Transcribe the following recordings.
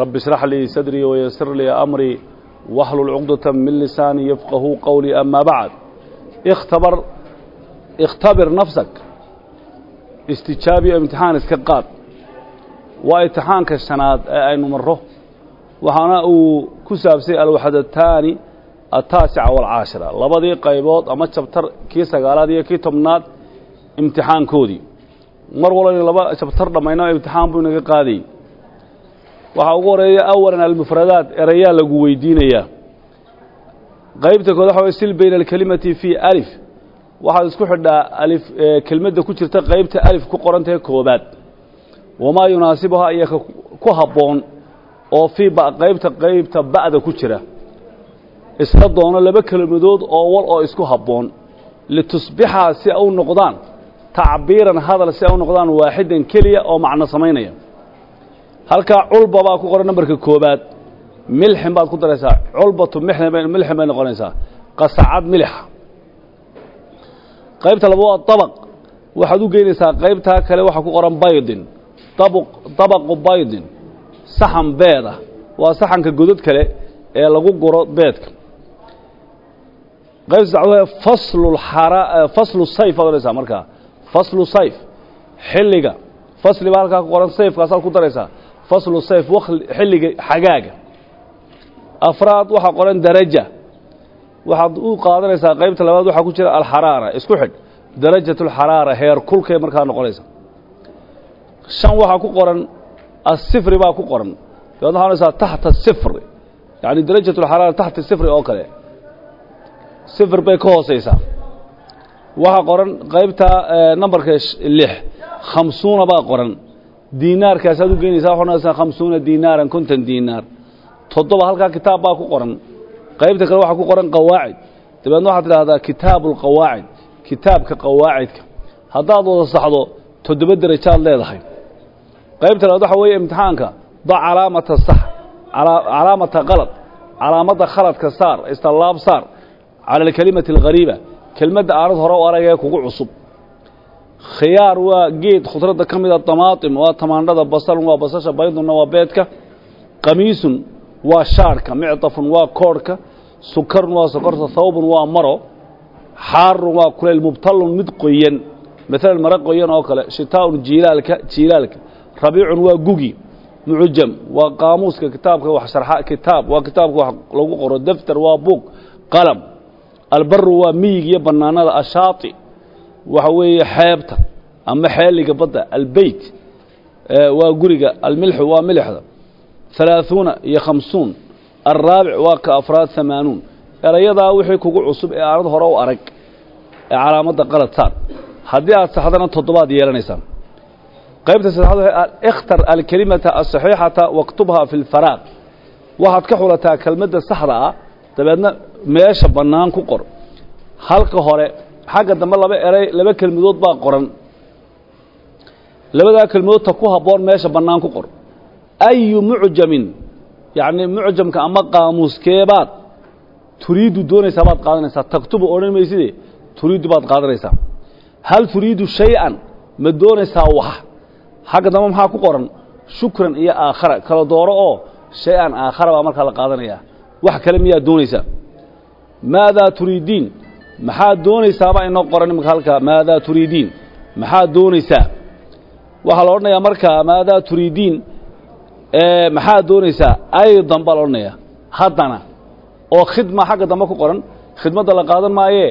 رب اشرح لي صدري ويسر لي أمري واحلل عقدة من لساني يفقه قولي أما بعد اختبر اختبر نفسك استجابي امتحان اسكقاد وامتحان كالسناد أي نمره وحانا كسابسي الوحدتان التاسعة والعاشرة لبدي قيبوت أما شبتر كي سقالات كي تمنات امتحان كودي مر ولا لبا شبتر لما امتحان بينك قادي waxaa ugu horreeya awalan almufradaat erayaa lagu weydiinayaa. Qaybta kood waxa way sil bayna alkelimati fii alif. Waxaad isku xidhaa alif kelmadda ku jirta qaybta alif ku qorantahe koobaad wamaa yunaasibuhaa iyo ku habboon oo fii qaybta qaybta ba'da ku jira. Isla doono laba kelmadood oo wal oo isku habboon. Litusbixaa si ay u noqdaan tacbiiran hadal si ay u noqdaan waaxidan keliya oo macno samaynaya halkaa culba baa ku qoran nambarka koobaad milxin baad ku daraysaa. Culbatu milxin bay noqonaysaa. Qasacad milixa qaybta laba waa dabaq waxaad u geynaysaa qaybtaa kale waxaa ku qoran baydin. Dabaqu baydin. Saxan beed ah. Waa saxanka godod kale ee lagu guro beedka. Qaybta sacd faslu sayf baad odhanaysaa markaa faslu sayf. Xilliga. Fasli baa halkaa ku qoran sayfkaasaad ku daraysaa faslu sayf xilliga xagaaga. Afraad waxaa qoran daraja. Waxaad u qaadanaysaa qaybta labaad waxaa ku jira alxaraara isku xidh. Darajat alxaraara heer kulkay markaa noqonaysa. Shan waxaa ku qoran asifri baa ku qoran. Dabeedna waxaa onaysaa taxta sifri yacni darajat alxaraara taxta sifri oo kale. Sifr bay ka hoosaysaa. Waxaa qoran qaybta nambarka lix. Khamsuuna baa qoran diinaarkaasaad u geynaysaa waxaa onaysaa khamsuuna diinaaran konton diinaar toddoba halkaa kitaab baa ku qoran. Qaybta kale waxaa ku qoran qawaacid. Dabeedna waxaad tidhaahdaa kitaabu alqawaacid kitaabka qawaacidka. Haddaad wada saxdo toddoba derajaad leedahay. Qaybta labaad waxa weeye imtixaanka da calaamata sax calaamata qalad calaamadda khaladka saar istallaab saar cala alkelimati alghariiba kelmadda aanad hore u aragee kugu cusub khiyaar waa geed khudradda ka mida damaatim waa tamaandhada basalun waa basasha baydunna waa beedka. Qamiisun waa shaarhka micdafun waa koodhka sukarun waa sokorta thawbun waa maro. Xaarun waa kuleyl mubtallun mid qoyan. Maalan maro qoyan oo kale shitaaun jiilaalka jiilaalka. Rabiicun waa gugi mucjam waa qaamuuska kitaabka wax sharxa kitaab waa kitaabka wax lagu qoro. Daftar waa buug qalam. Albaru waa miyig iyo bannaanada ashaati waxa weeye xeebta ama xeeliga badda albeyt waa guriga almilxu waa milixda halaaثuuna iyo khamsuun alraabic waa ka afraad wixii kugu cusub ee aanad hore u arag ee calaamadda qalad saar haddii aad saxdana toddobaad yeelanaysaa qaybta saddexaad ikhtar alkelimata asaxiixata waktubha fi lfaraaq waxaad ka xulataa kelmadda saxda ah dabeedna meesha bannaan ku qor. Halka hore xagga dambe laba eray laba kelmadood baa qoran. Labadaa kelmadoodta ku habboon meesha bannaan ku qor. Ayu mucjamin yacni mucjamka ama qaamuuskeebaad turiidu doonaysaa baad qaadanaysaa. Taktubu odhan mayside turiidu baad qaadanaysaa. Hal turiidu shay-an ma doonaysaa wax? Xagga dambe maxaa ku qoran? Shukran iyo aakhara. Kala dooro oo shay-an aakhara baa markaa la qaadanayaa. Wax kale miyaad doonaysaa? Maadaa turiidiin maxaad doonaysaabaa inoo qoran imika halkaa maadaa turiidiin? Maxaad doonaysaa. Waxaa la odhanayaa markaa maadaa turiidiin? Maxaad doonaysaa. Aydan baa la odhanayaa. Haddana oo khidma xagga dambe ku qoran khidmadda la qaadan maayee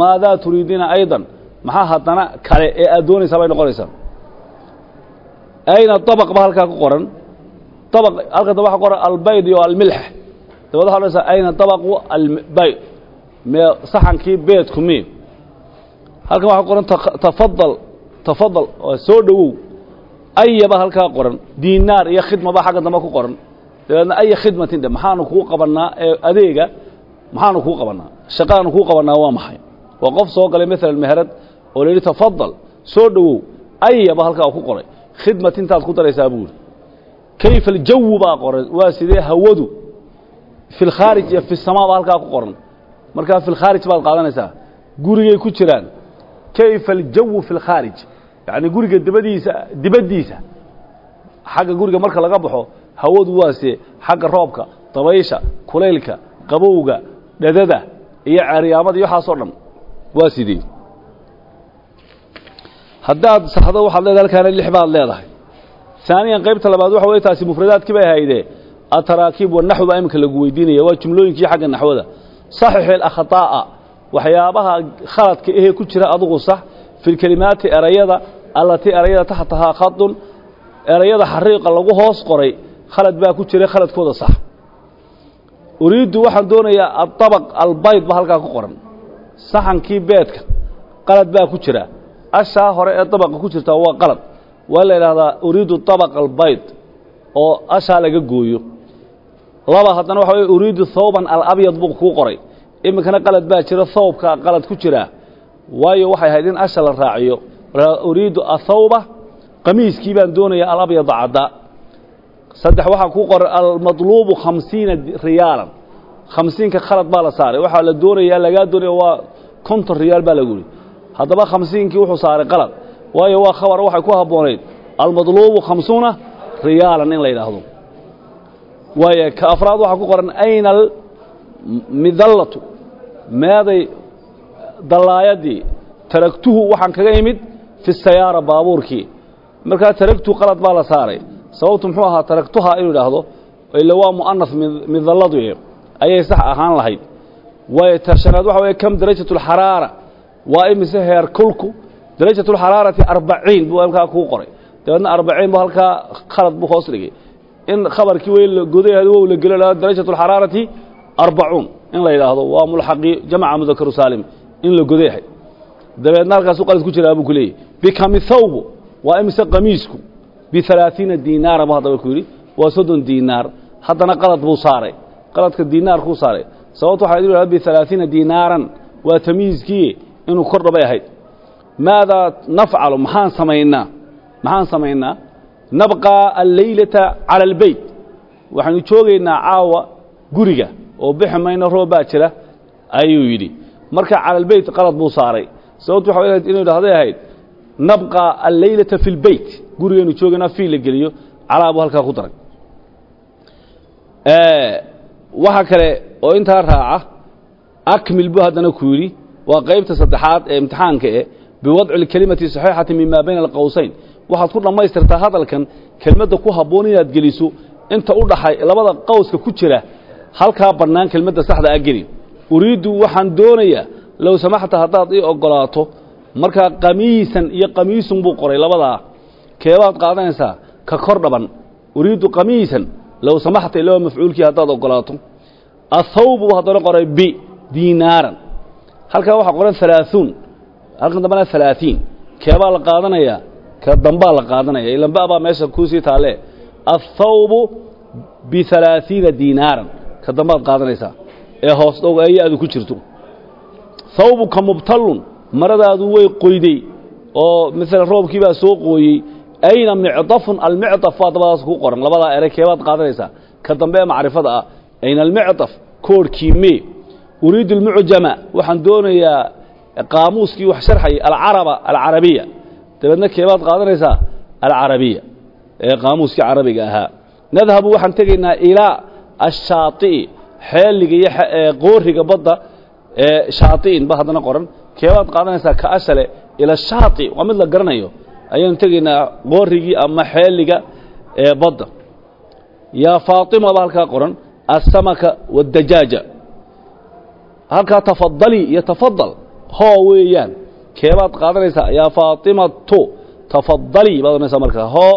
maadaa turiidiina aydan? Maxaa haddana kale ee aad doonaysaa bay noqonaysaa ayna dabaq ba halkaa ku qoran. Dabaq halka dambe waxa qoran albayd iyo almilx dabeed waxa ayna dabaqu albayd mee saxankii beedku mi halkan waxaa qoran tafadal tafadal soo dhowow. Ayaba halkaa qoran. Diinaar iyo khidma baa xagga dambe ku qoran. Dabeedna aya khidmatin dhe maxaanu kuu qabannaa ee adeega maxaanu kuu qabannaa. Shaqaanu kuu qabannaa waa maxay? Waa qof soo galay maalan meherad oo la tafadal soo dhowow. Ayaba halkaa ku qoray. Khidmatintaad ku daraysaa buuri kayfa aljawu qoran waa sidee hawadu fi lkhaarij iyo fi samaa baa ku qoran markaa fi lkhaarij baad qaadanaysaa. Gurigay ku jiraan. Kayfa aljawu fi lkhaarij yacni guriga dibadiisa dibaddiisa. Xagga guriga marka laga baxo hawadu waa see xagga roobka dabaysha kulaylka qabowga dhadada iyo ceeryaamada iyo waxaasoo dhan. Waa sidee haddaad saxdo waxaad leedahay halkaana lix baad leedahay. ثaaniyan qaybta labaad waxa wey taasi mufradaadkii bay ahaydee. Ataraakiib wanaxw baa iminka lagu weydiinaya waa jumlooyinkii xagga naxwada saxix اlakhaطaa'a waxyaabaha khaladka ahee ku jira adugu sax fi lkelimaati erayada allatii erayada taxtahaa khadun erayada xariiqa lagu hoos qoray khalad baa ku jira khaladkooda sax. Uriiddu waxaan doonayaa aabaq albayd ba halkaa ku qoran saxankii beedka qalad baa ku jira. Ashaa hore ee dabaqa ku jirta waa qalad waa la idhaahdaa uriidu abaq albayd oo ashaa laga gooyo laba haddana waxa wey uriidu thawban alabyad buu kuu qoray. Iminkana qalad baa jira thawbka qalad ku jira. Waayo waxay ahayd in raaciyo. Uriidu athawba qamiiskii baan doonayaa alabyada cadda. Saddex waxaa kuu qoran almadluubu khamsiina riyaalan. Khamsiinka khalad baa la saaray. Waxaa la doonayaa lagaa doonaya waa konton riyaal baa lagu yihi haddaba khamsiinkii wuxuu saaray qalad. Waayo waa khabar waxay ku habboonayd. Almadluubu khamsuuna riyaalan in la yidhaahdo waayo ka afraad waxaa ku qoran ayna almidallatu meeday dallaayadii taragtuhu waxaan kaga imid fi sayaara baabuurkii markaa taragtu qalad baa la saaray. Sababtu muxuu ahaa taragtuhaa inuu idhaahdo ila waa mu'anas midalladu ayay sax ahaan lahayd. Waayo tashanaad waxa weeye kam darajatu alxaraara waa imise heer kulku darajatu alxaraarati arbaciin buu halkaa kuu qoray. Dabeedna arbaciin bu halkaa khalad buu hoos dhigay in khabarkii wey godayahay wow la gelo lahaa darajatu alxaraarati arbacuun. In la yidhaahdo waa mulxaqii jamaca mudakaru saalim. In la godayahay dabeedna halkaasuu qalad ku jiraa buu ku leeyahy bikami thawbu. Waa imise qamiisku. Bialaaiina diinaara bu haddaba ku yidhi. Waa soddon diinaar. Haddana qalad buu saaray. Qaladka diinaar kuu saaray. Sababto waxa idhi bialaaiina diinaaran. Waa tamiiskii inuu kordha bay ahayd maadaa nafcalu? Maxaan samaynaa. Maxaan samaynaa nabqaa alleylata cala albeyt waxaynu joogaynaa caawa guriga oo bixi mayno roob jira ayuu yidhi. Marka cala albeyt qalad buu saaray. Sababtu waxa ahayd inuu idhahday ahayd nabqaa alleylata fi lbeyt gurigaynu joogaynaa fii la geliyo calaa buu halkaa ku daray waxa kale oo intaa raaca akmil buu haddana ku yidhi waa qaybta saddexaad ee imtixaanka eh biwadci اlkelimati saxiixati mima bayna alqowsayn waxaad ku dhammaystirtaa hadalkan kelmadda ku habboon inaad geliso inta u dhaxay labada qowska ku jira halkaa bannaan kelmadda saxda a geli. Uriiddu waxaan doonayaa low samaxta haddaad ii oggolaato markaa qamiisan iyo qamiisun buu qoray labadaa. Keebaad qaadanaysaa ka kor dhaban. Uriiddu qamiisan low samaxta ilaa mafcuulkii haddaad oggolaato athawbu haddana qoray bi diinaaran halkaa waxaa qoran halaaثuun halkan dambena halaaثiin keebaa la qaadanayaa ka dambaa la qaadanaya. Ilanba baa meesha kuusii taalle aلthawbu bihalaaثiina diinaaran ka dambaad qaadanaysaa ee hoos dhow eeyaadu ku jirto. Thawbuka mubtallun maradaadu way qoyday. Oo maala roobkii baa soo qooyey. Ayna micdafun almicdaf baa dabadaas ku qoran. Labadaa ere keebaad ka dambe macrifada ah. Ayna almicdaf koorhkii mee. Uriidu almucjama waxaan doonayaa qaamuuskii wax sharxayay alcaraba alcarabiya dabeedna keebaad qaadanaysaa alcarabiya ee qaamuuskii carabiga ahaa. Nadhabu waxaan tegaynaa ilaa ashaai'i xeeliga iyo qooriga badda ee shaai'inba haddana qoran. Keebaad qaadanaysaa ka ashale ila shaai waa mid la garanayo. Ayaanu tegaynaa qoorigii ama xeeliga ee badda. Yaa faatima ba halkaa qoran asamaka waddajaaja halkaa tafadalii iyo tafadal hoo weeyaan keebaad qaadanaysaa yaa faaطimatu tafadali baad ohanaysaa markaa hoo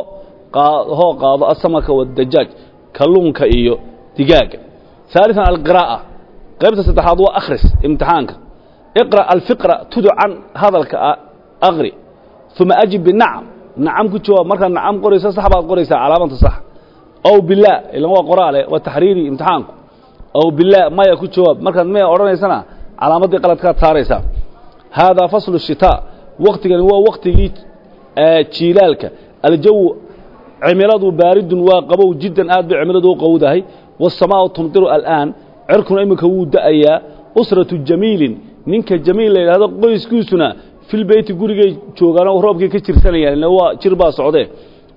hoo qaado asamaka wاdajaaj kalluunka iyo digaaga ثaaliثan alqiraa'a qaybta saddexaad waa akhris imtixaanka iqra' alfiqra tuducan hadalka aqri uma ajib binacam nacam ku jawaab markaad nacam qoraysa sax baad qoraysaa calaamanta sax ow bilaa ilan waa qoraale waa taxriiri imtixaanku ow bilaa maya ku jawaab markaad maya odhanaysana calaamaddii qaladkaad saaraysaa haadaa faslu shitaa waktigani waa waktigii jiilaalka aljawu cimiladu baaridun waa qabow jiddan aad bay cimiladu u qowdahay waasamaau tumdiru al'aan cirkuna iminka wuu da'ayaa usratu jamiilin ninka jamiil la yidhahdo qoyskiisuna filbeyti gurigay joogaanoo roobkii ka jirsanayaan ila waa jir baa socdee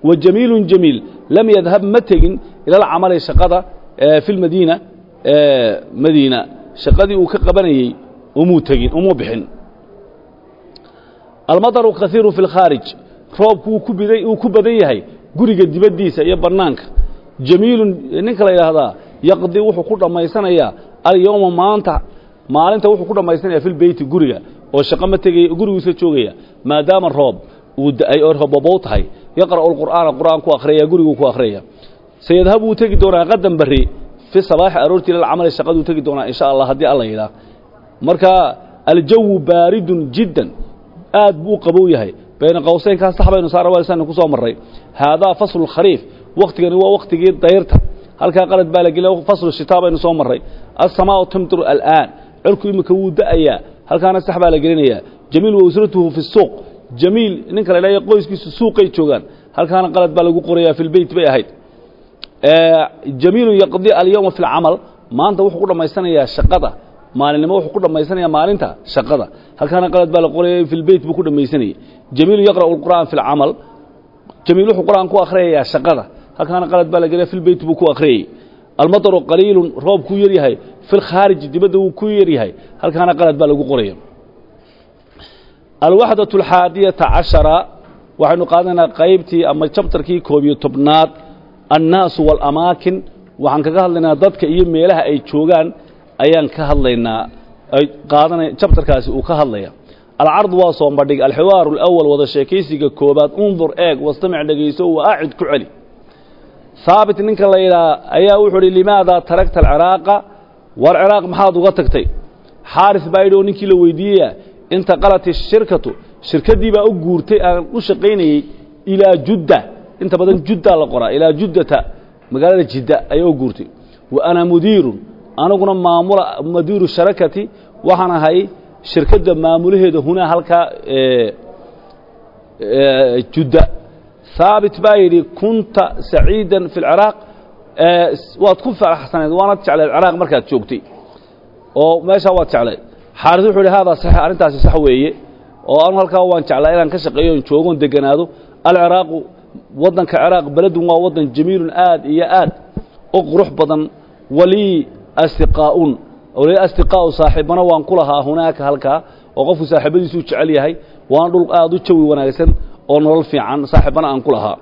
wa jamiilun jamiil lam yadhab ma tegin ilalcamali shaqada fi lmadiina madiina shaqadii uu ka qabanayey almadaru kaiiru fi lkhaarij roobku uu ku badan yahay guriga dibaddiisa iyo bannaanka jamiilun ninka la yidhaahdaa yaqdi wuxuu ku dhammaysanayaa alyowma maanta maalinta wuxuu ku dhammaysanaya filbeyti guriga oo shaqo ma tegaya gurigu iska joogaya. Maadaama roob uu da'ay oo robobow tahay yaqra'u lqur'aana qur'aan ku akhriyaya guriguu ku akhriyaya sayadhabu wuu tegi doonaa qadan barri fi sabaaxi aroortii lilcamali shaqaduu tegi doonaa insha allah haddii alla yidhaah. Marka aljawu baaridun jiddan aad buu qabow yahay. Bayna qowseynkaas sax baynu saarawasan ku soo marray. Haadaa faslu lkhariif waktigani waa waktigii dayrta. Halkaa qalad baa la geliya faslu shitaa baynu soo marray. Alsamaau tumtiru al'aan. Cirku iminka wuu da'ayaa halkaana sax la gelinayaa. Jamiil wa usratuhu fi suuq. Jamiil ninka la idhahyo qoyskiisu suuqay joogaan. Halkaana qalad baa lagu qorayaa fi lbeyt bay ahayd. Jamiilun yaqdi alyowma fi lcamal maanta wuxuu ku dhammaysanayaa shaqada maalinimo wuxuu ku dhammaysanayaa maalinta shaqada. Halkaana qalad baa la qoraya fi lbeyt buu ku dhammaysanayay. Jamiilun yaqra'u lqur'aan fi lcamal jamiil wuxuu qur'aan akhriyayaa shaqada. Halkaana qalad baa la gelaya fi lbeyt buu ku akhriyayey almadaru qaliilun roob kuu yar yahay. Fi lkhaarij dibadda wuu ku yar yahay. Halkaana qalad baa lagu qoraya. Alwaxdaة alxaadiyata cashara waxaynu qaadanaynaa qaybtii ama jabtarkii koob iyo tobnaad. Annaasu waalamaakin waxaan kaga hadlaynaa dadka iyo meelaha ay joogaan ayaan ka hadlaynaa ay qaadana jabtarkaasi uu ka hadlaya alcardu waa soombadhig alxiwaaru alawal wada sheekaysiga koobaad undur eeg wastamic dhegayso wa acid ku celi. Haabit ninka la yidhaha ayaa wuxuu uhi limaadaa taragta alciraaqa war ciraaq maxaad uga tagtay? Xaaris baa yidhi oo ninkii la weydiiyaya intaqalat ishirkatu shirkaddii baa u guurtay aan u shaqaynayey ilaa judda inta guurtay. Wa ana aniguna maamula mudiiru sharakati waxaan ahay shirkadda maamulaheeda hunaa halkaa judda. Haabit baa yidhi kunta saciidan fi lciraaq waad ku faraxsaneed waanad jecleed ciraaq markaad joogtay. Oo meeshaa waad jecleed xaaris wuxuu yidhi haadaa saxiix arrintaasi sax weeye. Oo anu halkaa waan jeclaa inaan ka shaqeeyo on joogoon deganaado. Alciraaqu waddanka ciraaq beledun waa waddan jamiilun aad iyo aad. U qurux badan walii astiqaa'un walii astiqaa'u saaxiibana waan ku hunaaka halkaa oo qofku saaxiibadiisuu jecel yahay waana dhul aad u jawi wanaagsan oo nolol fiican saaxiibana aan ku lahaa.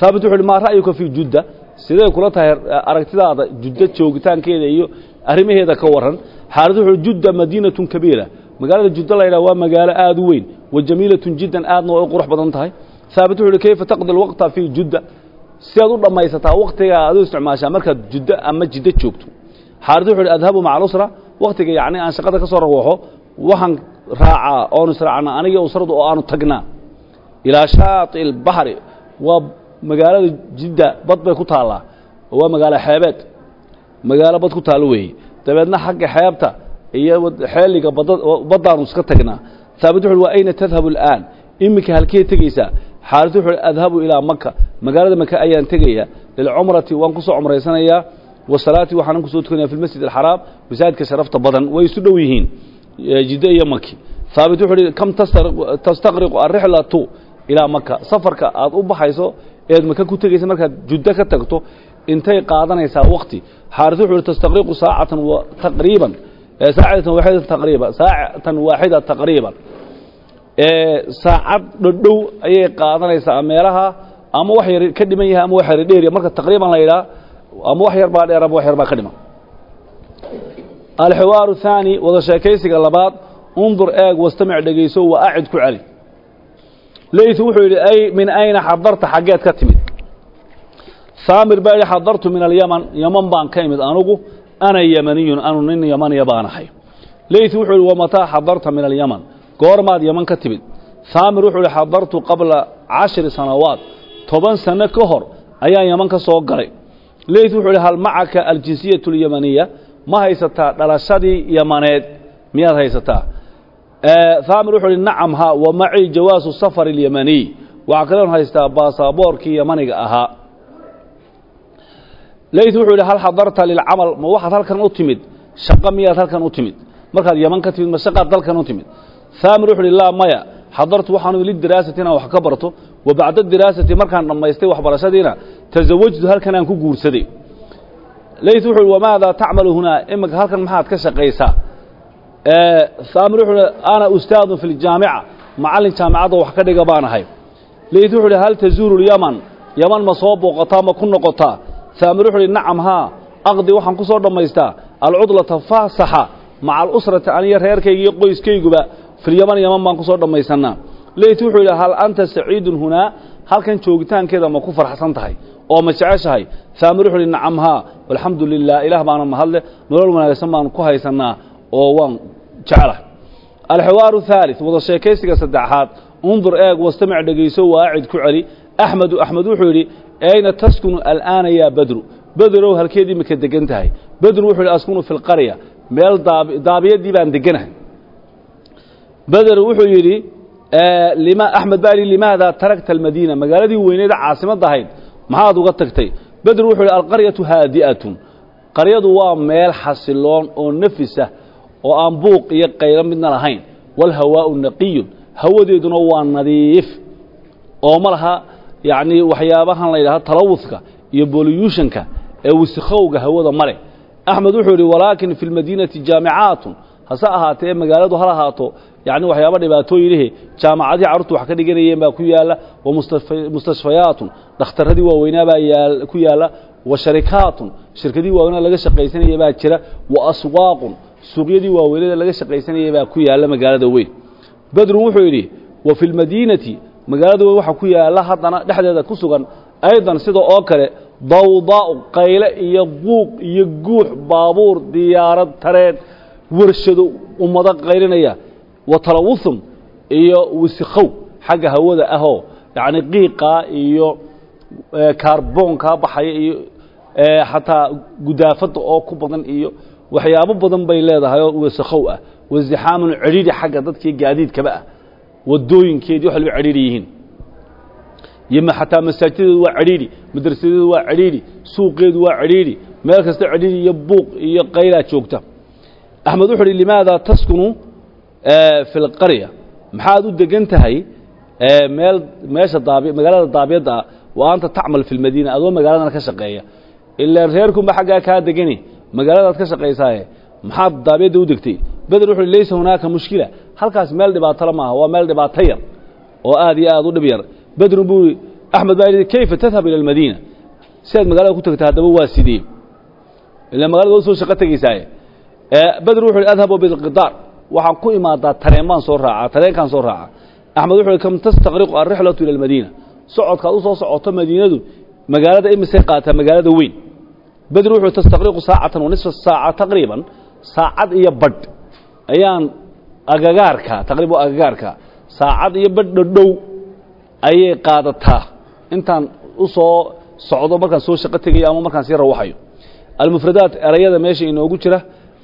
Haabit wuxu uhi judda? Siday kula tahay aragtidaada juddo joogitaankeeda iyo arrimaheeda ka warran? Xaaris wuxuu judda madiinatun kabiira. Magaalada juddo la yidhaha waa magaalo aad u weyn wa jamiilatun jiddan aadna way qurux badan tahay. Haabit wuxu kayfa taqdi alwaqta fii judda? Sidaad u dhammaysataa wakhtigaa aad u isticmaashaa markaad juddo ama jiddo joogto xaaris wuxu uhi adhabu maca alusra wakhtiga yacni aan shaqada ka soo rawaxo waxaan raacaa oonu israacnaa aniga usradu oo aanu tagnaa. Ilaa shaati ilbaxri waa magaalada jidda bad bay ku taallaa. Oo waa magaalo xeebeed. Magaalo bad ku taallo weeye dabeedna xagga xeebta iyo xeeliga baddaanu iska tagnaa. Haabit wuxu uhi wa ayna tadhabu al'aan? Iminka halkee tegaysaa xaaris wuxu adhabu ilaa maka magaalada maka ayaan tegayaa. Lilcumrati waan ku soo cumraysanayaa wasalaati waxaanan ku soo tukanaya fi lmasjid alxaraam masaajidka sharafta badan way isu dhow yihiin jiddo iyo maki haabit wuxuu uhi kam tastaqriqu alrixlatu ilaa maka safarka aad u baxayso eed maka ku tegaysa markaad juddo ka tagto intay qaadanaysaa wakti xaaris wuxu uhi tastaqriqu saacatan taqriiban. Saacatan waaxida taqriiban saacatan waaxida taqriiban. Saacad dhodhow ayay qaadanaysaa meelaha ama wax yar ka dhiman yahay ama wax yar dheeriya marka taqriiban la yidhaha ama wax yar baa dheer ama wax yar baa ka dhiman. Alxiwaaru thaani wada sheekaysiga labaad undur eeg wastamic dhegayso wa acid ku celi leytu wuxuu yidhi ay min ayna xadarta xaggeed ka timid? Saamir baa yidhi xadartu min alyaman yaman baan ka imid anugu ana yamaniyun anu nin yamaniya baanahay leytu wuxuu yidhi wamataa xadarta min alyaman? Goormaad yaman ka timid. Saamir wuxuu yidhi xadartu qabla cashri sanawaat toban sanno ka hor ayaan yaman ka soo galay leyt wuxuu ihi hal macaka aljinsiyatu اlyamaniya ma haysataa dhalashadii yamaneed? Miyaad haysataa? Haamir wuxuu ihi nacam ha wa jawaasu safar اlyamaniy waxaa kaloon haystaa baasaboorkii yamaniga ahaa. Leyt wuxuu yidhi hal xadarta lilcamal? Ma waxaad halkan u timid? Shaqo miyaad halkan u timid? Markaad yaman ka timid ma shaqaad dalkan u timid? Haamir wuxu uhi laa maya xadartu waxaanu lidiraasati inaan wax ka barto wa diraasati markaan dhammaystay waxbarashadiina tasawajtu halkan aan ku guursaday. Leyt wuxu uhi wamaadaa tacmalu hunaa imika halkan maxaad ka shaqaysaa? Haamir wuxuu uhi ana ustaadun fi ljaamica macallin jaamicadda wax ka dhiga baan ahay. Leyt wuxuu uhi hal tazuuru lyaman yaman ma soo booqataa ma ku noqotaa. Haamir wuxu uhi nacam haa aqdi waxaan ku soo dhammaystaa. Alcudlata faasaxa maca alusrati aniyo reerkayga iyo qoyskayguba. Filyaman yaman baan ku soo dhammaysannaa. Leyt wuxuu yidhi hal anta saciidun hunaa halkan joogitaankeeda ma ku farxsan tahay oo ma jeceshahay? Haamir wuxuu uhi nacam haa walxamdu lilah ilaah baana mahadle nolol wanaagsan baan ku haysannaa oo waan jecelahay alxiwaaru haalid wada sheekaysiga saddexaad undur eeg wastamic dhegayso waacid ku celi. Axmedu axmed wuxuu yidhi ayna taskunu al'aana yaa badru? Bederow halkeed imika degan tahay. Bedru wuxuu yidhi askunu fi lqarya meel daabiyadii baan deganahay. Beder wuxuu yidhi axmed baa yidhi limaada tarakta almadiina? Magaaladii weyneeda caasimadda ahayd maxaad uga tagtay. Beder wuxuu yidhi alqaryatu haadi'atun. Qaryadu waa meel xasiloon oo nafisah oo aan buuq iyo qaylo midna lahayn. Walhawaa'u naqiyun. Hawadeeduna waa nadiif. Oo ma laha yacnii waxyaabahan la yidhahdo talawudka iyo boliyuushanka ee wisikhowga hawada male axmed wuxuu yidhi walaakin fi lmadiinati jaamicaatun hase ahaatee magaaladu hal ahaato yacni waxyaaba dhibaatooyinihi jaamacadii carruurtu wax ka dhiganayeen baa ku yaalla wa mustashfayaatun dhakhtarradii waaweynaa baa ku yaalla wa sharikaatun shirkadii waaweynaa laga shaqaysanaya baa jira wa aswaaqun suuqyadii waaweynada laga shaqaysanaya baa ku yaalla magaalada weyn. Bedrun wuxuu yidhi wa fi lmadiinati magaalada weyn waxaa ku yaalla haddana dhexdeeda ku sugan aydan sida oo kale dawdaa'u qayle iyo buuq iyo guux baabuur diyaarad tareen warshado ummado qaylinaya wa talawuhum iyo wisikhow xagga hawada ahoo yacni qiiqaa iyo kaarboonkaa baxaya iyo xataa gudaafadda oo ku badan iyo waxyaabo badan bay leedahay oo wisikhow ah. Wasixaamun cidhiidhi xagga dadkii gaadiidkaba ah. Wadooyinkeedii wax walba cidhiidhi yihiin. Iyo xataa masaajideedu waa cidhiidhi madrasadeedu waa cidhiidhi suuqeedu waa cidhiidhi meel kasta cidhiidhi iyo buuq iyo qaylaa joogta axmed wuxu uhi limaada taskunu fi lqarya maxaad u degan tahay meel meesha daabi magaalada daabiyadda ah wa anta tacmal fi lmadiina adoo magaaladan ka shaqeeya. Ilaa reerkunba xaggaa kaa degani magaaladaad ka shaqaysaaye maxaad daabiyadda u degtay? Beder wuxu uhi laysa hunaaka mushkila. Halkaas meel dhibaatole maaha waa meel dhibaato yar oo aad iyo aad u dhib yar. Bedrun buu i axmed baa yidhi kayfa tadhab ila almadiina? Si aad magaalada ku tagta haddaba waa sidee ila magalada waa soo shaqo tegaysaaye bedr wuxu uhi adhabu bilqidaar. Waxaan ku imaadaa tareen baan soo raacaa tareenkaan soo raaca. Axmed wuxu uhi kam tastaqriqu alrixlatu ila almadiina socodkaad u soo socoto madiinadu magaalada imisay qaataa magaalada weyn. Bedr wuxuu tastaqriqu saacatan wa nisfa saaca taqriiban. Saacad iyo badh. Ayaan agagaarka taqriib agagaarka. Saacad iyo badh dhodhow ayay qaadataa. Intaan u soo socdo markaan soo shaqo tegayo ama markaan sii rawaxayo. Almufradaat erayada meesha inoogu jira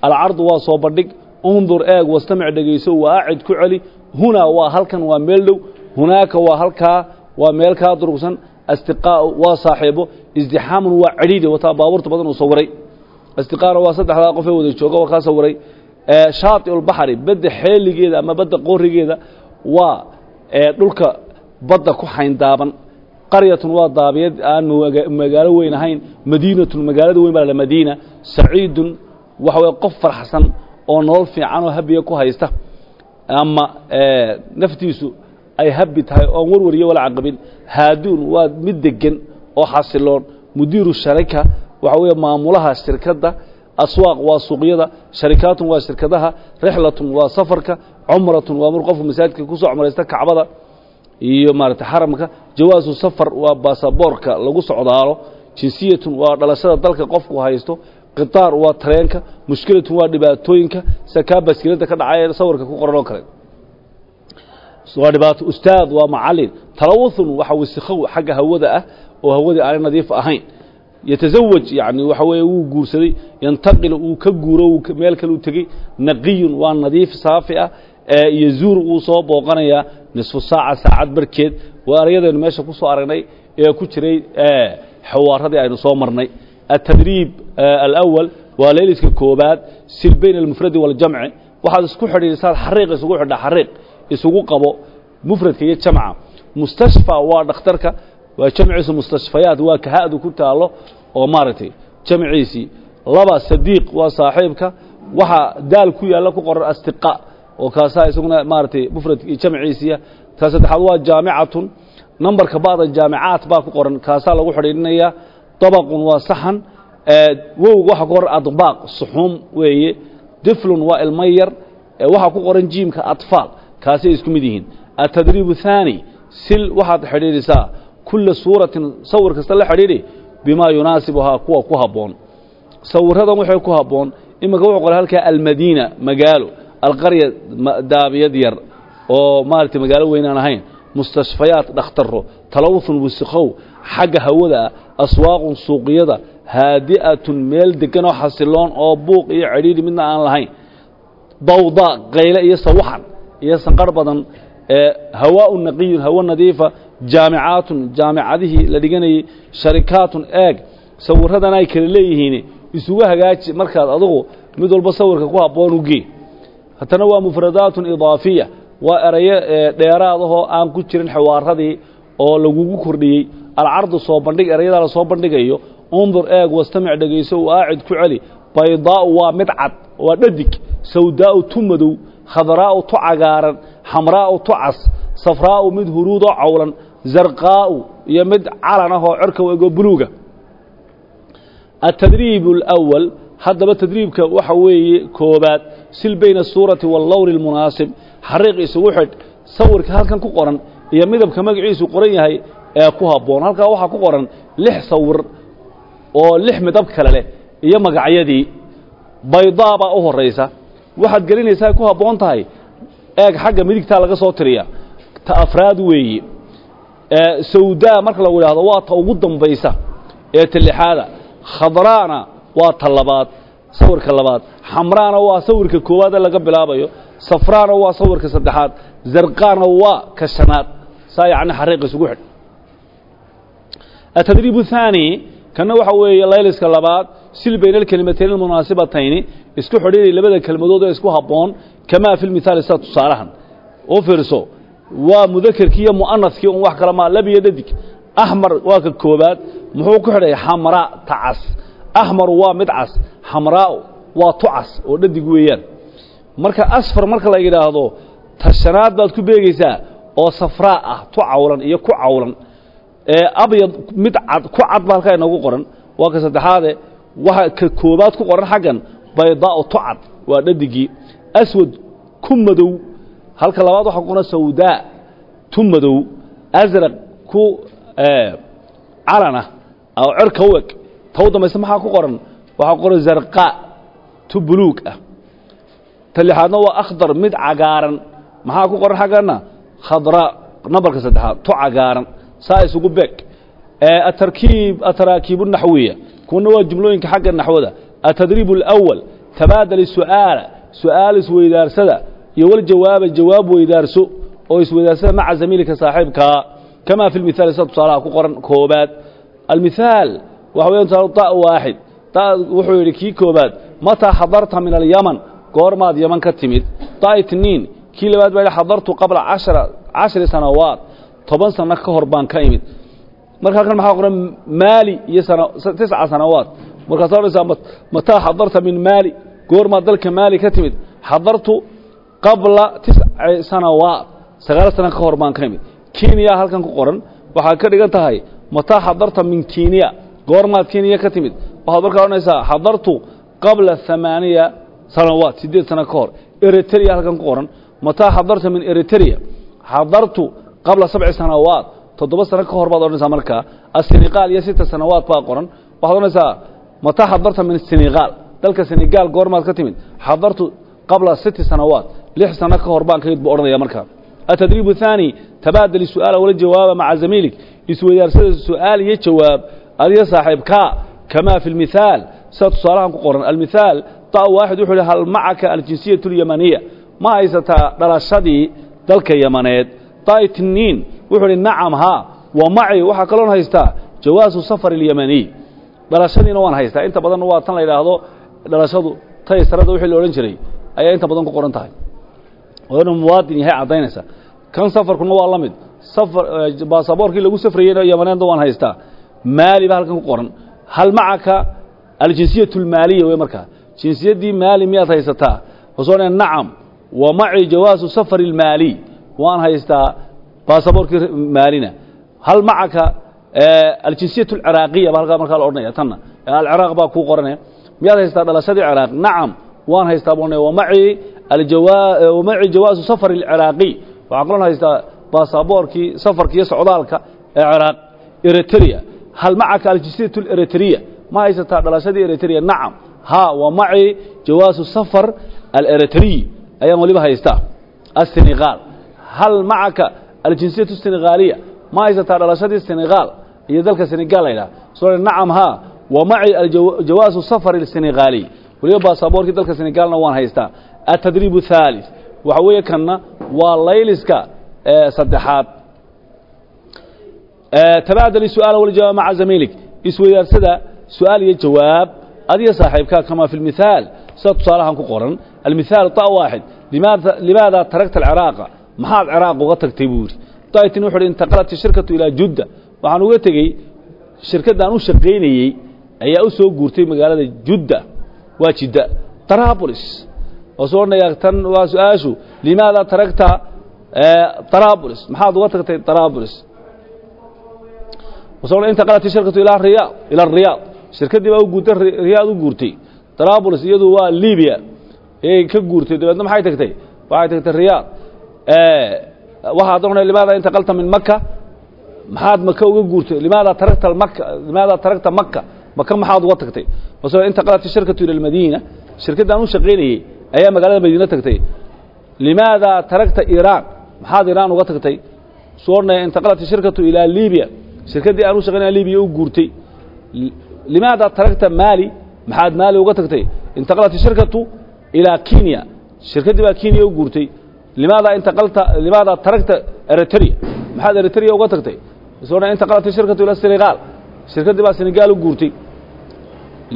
alcardu waa soo bandhig. Undur eeg wastamic dhegayso waa acid ku celi. Hunaa waa halkan waa meel dhow. Hunaaka waa halkaa waa meel kaa durugsan. Astiqaa'u waa saaxiibo. Isdixaamun waa cidhiidhi wataa baabuurta badan uu sawiray astiqaana waa saddexdaa qofee wada jooga waa kaa sawiray shaati ulbaxri badda xeeligeeda ama badda qoorigeeda waa dhulka badda ku xayndaaban qaryatun waa daabiyad aan magaalo weyn ahayn. Madiinatun magaalada weyn baa la madiina. Saciidun waxa weye qof farxsan oo nolol fiican oo habiya ku haysta ama naftiisu ay habi tahay oon warwariyo wala caqabin haaduun waa mid degan oo xasiloon. Mudiiru sharika waxa weeye maamulaha shirkadda aswaaq waa suuqyada sharikaatun waa shirkadaha rixlatun waa safarka cumratun waa mar qofku masaajidka ku soo cumraysta kacbada iyo maaragtay xaramka. Jawaasu safar waa baasaboorka lagu socdaalo jinsiyatun waa dhalashada dalka qofku haysto qitaar waa tareenka mushkilatun waa dhibaatooyinka sakaa baskilada ka dhacay sawirka ku qoran oo kale. Waa dhibaato ustaad waa macalin. Talawuthun waxa wisikhow xagga hawada ah oo hawadii aanay nadiif ahayn. Yatasawaj yani waxa weeye wuu guursaday yantaqil uu ka guuro meel kale u tegey. Naqiyun waa nadiif saafi ah yazuur wuu soo booqanayaa nisfu saaca saacad barkeed. Waa erayadaynu meesha ku soo aragnay ee ku jiray xawaaradii aynu soo marnay التdريب الأول waa layliska koobaad sil bayn الmfradi والjamci waxaad isku xidhiidhisaa xariiq isugu xidha xariiq isugu qabo mfradka iyo jamca mustashفى waa dhakhtarka waa jamciisu mustashfayaat waa kaha'du ku taalo oo maaragtay jamciisii laba sadiiq waa saaxiibka waxa daal ku yaalla ku qoran astiqa oo kaasaa isaguna maaragtay mfradka iyo jamciisiya ta saddexaad waa jaamicatun nambarka ba'da jaamicaat baa ku qoran kaasaa lagu xidhiidhinayaa dabaqun waa saxan wowga waxaa ku qoran adbaaq suxuum weeye diflun waa ilmo yar waxaa ku qoran jiimka atfaal kaasay isku mid yihiin atadriib thaani sil waxaad xidhiidhisaa kulla suuratin sawir kasta la xidhiidhi bimaa yunaasibuhaa kuwa ku habboon sawiradan waxay ku habboon iminka wuxuu qoray halkaa almadiina magaalo alqarya daabiyad yar oo maaragtay magaalo weynaan ahayn mustashfayaat dhakhtaro talawuthun wasikow xagga hawada ah aswaaqun suuqyada haadi'atun meel degan oo xasiloon oo buuq iyo cidhiidhi midna aan lahayn. Dawda qayle iyo sawaxan iyo sanqarh badan hawaaءu naqiyun hawo nadiifa jaamicaatun jaamicadihii la dhiganayey sharikaatun eeg sawiradan ay kala leeyihiin isugu hagaaji markaad adugu mid walba sawirka ku habboon u gee haddana waa mufradaatun idaafiya waa erayo dheeraad ahoo aan ku jirin xawaaradii oo lagugu kordhiyey alcardu soo bandhig eryadaa la soo bandhigayo undur eeg wastamic dhegayso u aacid ku celi. Baydaa'u waa mid cad waa dhadig. Sawdaa'u tu madow khadraa'u tu cagaaran xamraa'u tu cas safraa'u mid huruudoo cowlan zarqaa'u iyo mid calan ah oo corka ego buluuga. Atadriib alwal haddaba tadriibka waxa weeye koowaad sil bayna asuurati wallawri almunaasib. Xariiq isugu xidh sawirka halkan ku qoran iyo midabka magaciisu qoran yahay ee ku habboon. Halkaa waxaa ku qoran lix sawir oo lix midab kale leh iyo magacyadii. Baydaa baa u horaysa waxaad gelinaysaa ku habboon tahay? Eeg xagga midigtaa laga soo tiriya. Ta afraad weeye sawdaa marka lagu idhaahdo waa ta ugu dambaysa ee ta lixaada. Khadraana waa ta labaad sawirka labaad. Xamraana waa sawirka koowaadee laga bilaabayo. Safraana waa sawirka saddexaad. Zarqaana waa ka shanaad saayacna xariiq isugu xidh. Atadriib thaani kana waxa weeye layliska labaad sil bayna alkelimateyn almunaasibatayni isku xidhiiri labada kelmadood ee isku haboon kama fi lmithaali sida tusaalahan. U fiirso waa mudakerkii iyo mu'anaskii un wax kala maa labiyo dhadig. Axmar waa ka koobaad muxuu ku xidhay xamraa tacas. Axmaru waa midcas xamraa waa tucas oo dhadig weeyaan. Marka asfar marka la yidhaahdo tashanaad baad ku beegaysaa oo safraa ah tu cawlan iyo ku cawlan. Abyad mid cad ku cad ba halkaa inoogu qoran. Waa ka saddexaade waxa ka koobaad ku qoran xaggan baydaa'u tu cad waa dhadigii. Aswad ku madow. Halka labaad waxa ku qoran sawdaa tu madow. Asraq ku calana oo cerka u eg ta u dambayse maxaa ku qoran? Waxaa ku qoran zarqaa tu buluug ah. Ta waa akhdar mid cagaaran. Maxaa ku qoran xagganna khadraa nambarka saddexaad tu cagaaran saa isugu beeg. Atarkiib ataraakiib naxwiya. Kuwana waa jumlooyinka xagga naxwada. Atadriib اlأwal tabaadali su'aala su'aal isweydaarsada iyo waljawaaba jawaab weydaarso oo isweydaarsada maca zamiilika saaxiibkaa kama fi lmithaal sida tusaalaha ku qoran koobaad. Almithaal waxa weya tusaale da waaxid. Da wuxuu yidhi kii koobaad mataa xadarta min alyaman? Goormaad yaman ka timid. Da itniin kii labaad baa xadartu qabla cashara cashri sanawaat toban sano ka hor baan ka imid. Marka halkan maxaa qoran? Maali iyo tisca sanawaat markaasaa odhanaysaa mataa xadarta min maali? Goormaad dalka maali ka timid? Xadartu qabla tisci sanawaat sagaal sano ka hor baan ka imid. Kenya halkan ku qoran waxaad ka dhigan tahay mataa xadarta min kenya goormaad kenya ka timid. Waxaad markaa odhanaysaa xadartu qabla amaaniya sanawaat siddeed sano ka hor. Eritrea halkan ku qoran mataa xadarta min eriteria xadartu qabla sabci sanawaat. Toddoba sano ka hor baad odhanaysaa markaa asiniqaal iyo sita sanawaad baa qoran. Waxaad odhanaysaa mataa xadarta min siniqaal dalka sinigaal goormaad ka timid. Xadartu qabla siti sanawaat. Lix sano ka hor baan ka yid buu odhanaya markaa atadriib thaani tabaadali su'aala wala jawaaba maca zamiilig isweyaarsada su'aal iyo jawaab adiga saaxiibkaa kamaa fi lmithaal sidaa tusaalahan ku qoran almithaal da waaxid wuxuu hi hal macaka aljinsiyaة اlyamaniya ma haysataa dhalashadii dalka yamaneed. Taitniin wuxuu ihi nacam haa wa maci waxaa kaloon haystaa jawaasu safar اlyamaniy dhalashadiina waan haystaa. Inta badan waa tan la yidhaahdo dhalashadu taysarada wixii la odhan jiray ayaa inta badan ku qoran tahay. Oo muwaadin yahay caddaynaysa. Kan safarkuna waa la safar baasaboorkii lagu safrayeyna yamaneedna waan haystaa. Maali baa halkan ku qoran. Hal macaka aljinsiyatu اlmaaliya wey markaa. Jinsiyaddii maali miyaad haysataa? Wasoo nacam wa maci jawaasu safari اlmaaliy waan haystaa baasaboorkii maalina. Hal macaka aljinsiyatu alciraaqiya ba halkaa markaa la odhanaya tanna. Alciraaq baa kuu qoranaya miyaad haystaa dhalashadii ciraaq? Nacam. Waan haystaa buu wa maci wa maci jawaasu safari alciraaqiy waxaan kalon haystaa baasaboorkii safarkii iyo socdaalka ee ciraaq eritrea hal macaka aljinsiyatu aleritriya ma haysataa dhalashadii eritrea nacam. Haa wa maci jawaasu safar aleritriy ayaan weliba haystaa asenegaal hal macaka aljinsiyatu senegaaliya ma haysataa dhalashadii senegaal iyo dalka senegaal la ydhaha soo nacam haa wa maci jawaasu safari alsenegaaliy weliba baasaboorkii dalka senegaalna waan haystaa atadriib الثالث waxa weeye kanna waa layliska saddexaad tabaadal su'aal waljawaab maca zamiilig isweydaarsada su'aal iyo jawaab adiga saaxiibkaa kama fi lmithaal sida tusaalahan ku qoran almithaal ta waaxid limaada taragta alciraaqa maxaad ciraaq uga tagtay buu yidhi daitin wuxu uhi intaqalat shirkatu ilaa judda waxaan uga tegey shirkaddaan u shaqaynayey ayaa u soo guurtay magaalada judda waa jidda tarabulis oo soo odhanaya tan waa su'aashu limaada taragta tarabulis maxaad uga tagtay tarabulis intaqalat shirkatu ilaa riyaad ila riyaad shirkaddii baa u guurtay riyaad u guurtay tarabulis iyadu waa libiya ayay ka guurtay dabeedna maxay tagtay? Waxay tagtay riyaad waxaad odhanaya limaada intaqalta min maka maxaad maka uga guurtay? Limaada taragta maka limaada taragta maka maka maxaad uga tagtay? Intaqalat shirkatu ila almadiina. Shirkaddaan u shaqaynayey ayaa magaalada madiine tagtay. Limaada taragta iiraan maxaad iiraan uga tagtay? Soo odhanaya intaqalat shirkatu ilaa libiya shirkaddii aan u shaqaynaya libiya u guurtay. Limaada taragta maali maxaad maali uga tagtay? Intaqalat shirkatu ilaa kenya. Shirkaddii baa kenya u guurtay. Limaada intaqalta limaada taragta eritrea. Maxaad eritrea uga tagtay? Soo odhanaya intaqalat shirkatu ila senegaal. Shirkaddii baa senegaal u guurtay.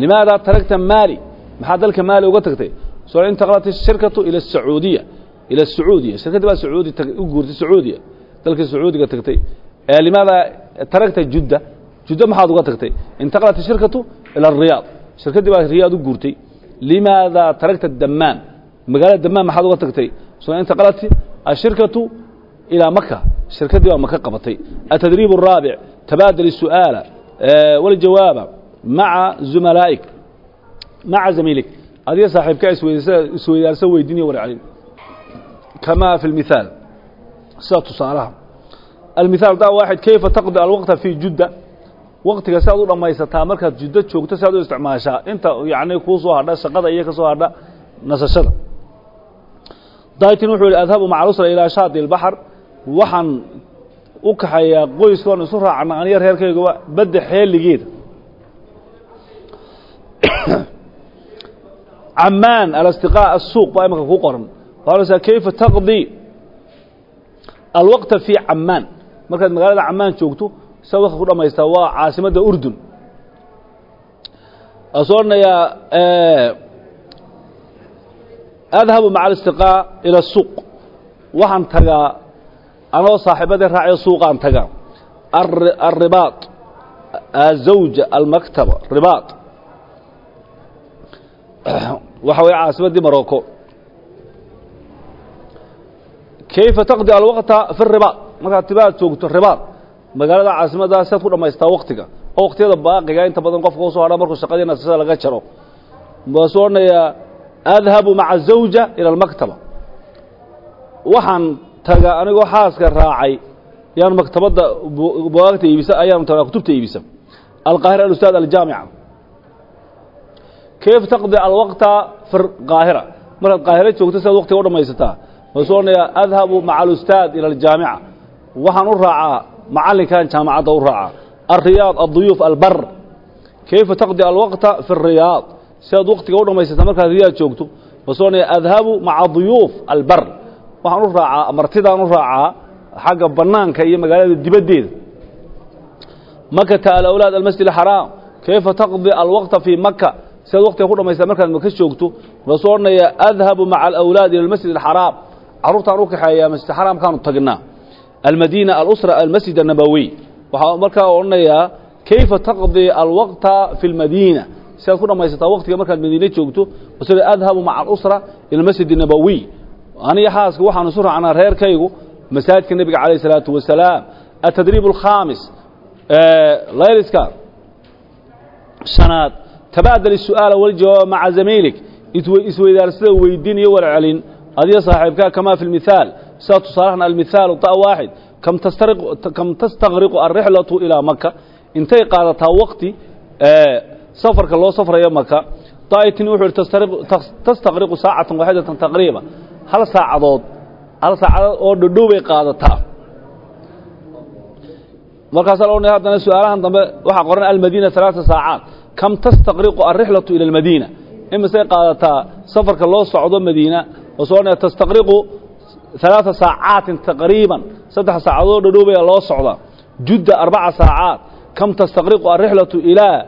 Limaada taragta maali maxaad dalka maali uga tagtay? Soo intaqalat shirkatu ila sacuudiya ila sacuudiya shirkaddii baa sacuudi u guurtay sacuudiya dalkii sacuudiga tagtay. Limaada taragta judda. Judda maxaad uga tagtay? Intaqalat shirkatu ila riyaad shirkaddii baa riyaad u guurtay limaada taragta damaan magaalada damaan maxaad uga tagtay soo intaqalat ashirkatu ilaa maka shirkaddii baa maka qabatay atadriib الraabic tabaadal الsu'aala waljawaaba maca zumalaa'ik maca zamiilik adiga saaxiibkaa isweydaarsa weydiiniya warcelin kamaa fi اlmithaal sida tusaalaha almithaal daa waaxid kayfa taqdi alwaqta fii judda waqtiga si aad u dhammaysataa markaad juddo joogto si aad u isticmaashaa. Inta yacni kuu soo hadha shaqada iyo ka soo hadha nasashada. Daitin wuxuu yidhi adhabu maca lusra ilaa waxaan u kaxeeyaa qoyskoon isu raacna aniyo reerkaygaba badda xeeligeeda. Camaan alastiqaa asuuq baa imanka ku qoran. Waxaa kayfa taqdi? Alwaqta fii camaan markaad magaalada camaan joogto sa waqti ku dhammaystaa waa caasimadda urdun. Soo odhanayaa adhabu maca alistiqaa ila asuuq waxaan tagaa anoo saaxiibadii raaciyo suuqaan tagaa. Alribaad azawja almaktaba ribaad waxa weye caasimaddii morocco kayfa taqdi alwaqta fi ribaad markaad tibaad joogto ribaad magaalada caasimaddaa siaad ku dhammaystaa waktiga oo waktiyada baaqiga inta badan qofka u soo hadha markuu shaqadii nasashada laga jaro. Odhanayaa adhabu maca zawja ila almaktaba. Waxaan taga anigoo xaaska raacay yaan maktabadda bugaagta iibisa ayaan tagaa kutubta iibisa. Alqaahira alustaad aljaamica. Kayf taqdi alwaqta fi qaahira? Markaad qaahiro joogto siaad waktiga u dhammaysataa waasuu adhabu maca alustaad ila aljaamica. Waxaan u raacaa macallinkan jaamacadda u raacaa alriyaad alduyuuf albar. Kayfa taqdi alwaqta fi الriyaad si waqtiga u dhammaysata markaad riyaad joogto masoonaya adhabu maca duyuuf albar. Waxaan u raacaa martidaan u raacaa xagga bannaanka iyo magaalada dibaddeeda makata alawlaad almasjid alxaraam kayfa taqdi alwaqta fii maka si waqtiga ku dhammaysata markaad maka joogto odhanaya adhabu maca alawlaad ila almasjid alxaraam carruurtaan u kaxeeyaa masjid xaraamkaanu tagnaa almadiina alusra almasjid annabawiy waxaa markaa odhanayaa kayfa taqdi alwaqta fi lmadiina si aad ku dhammaysataa waqtiga markaad madiine joogto masle adhabu maca alusra ila almasjid annabawiy aniyo xaaska waxaanu isu raacnaa reerkaygu masaajidka nebiga calayh isalaatu wasalaam. Atadriib alkhaamis layliska shanaad tabaadal isu'aala waljawaaba maca zamiilik isweydaarsada weydiin iyo warcelin adiyo saaxiibkaa kamaa fi lmithaal sidaa tusaalahan almithaalu da waaxid kam tastaqriqu alrixlatu ilaa maka intay qaadataa waqti safarka loo safrayo maka daa'itin wuxuu ihi tastaqriqu saacatan waaxidatan taqriiba hal saacadood hal saacadood oo dhodhow bay qaadataa. Markaasaa la odhanaya haddana su'aalahan dambe waxaa qoran almadiina alaaa saacaat. Kam tastaqriqu alrixlatu ila almadiina. Imisay qaadataa safarka loo socdo madiina waasoo odhanaya tastaqriqu alaaa saacaatin taqriiban saddex saacadood dhodhow baa loo socdaa judda arbaca saacaat kam tastaqriqu alrixlatu ilaa